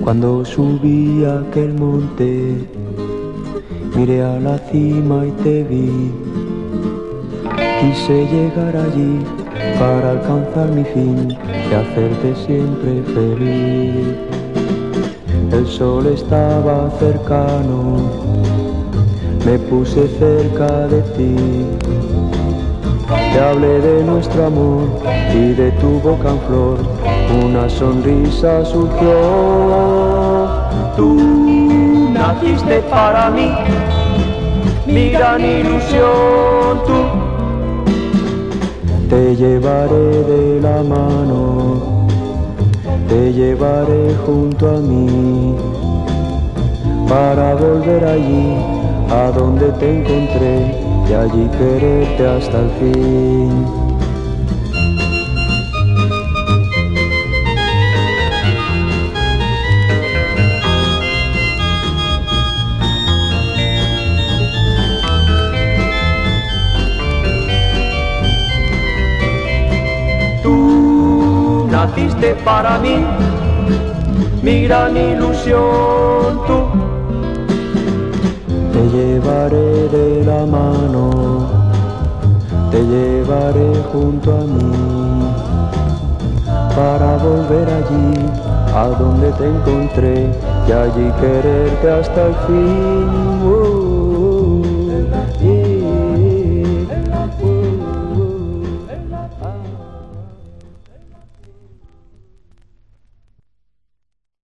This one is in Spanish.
Cuando subí a aquel monte, miré a la cima y te vi. Quise llegar allí para alcanzar mi fin y hacerte siempre feliz. El sol estaba cercano, me puse cerca de ti. Te hablé de nuestro amor y de tu boca en flor, una sonrisa surgió. Tú naciste para mí, mi gran ilusión, tú. Te llevaré de la mano, te llevaré junto a mí, para volver allí a donde te encontré y allí quererte hasta el fin. Tú naciste para mí, mi gran ilusión, tú llevaré de la mano, te llevaré junto a mí, para volver allí, a donde te encontré, y allí quererte hasta el fin. Uh.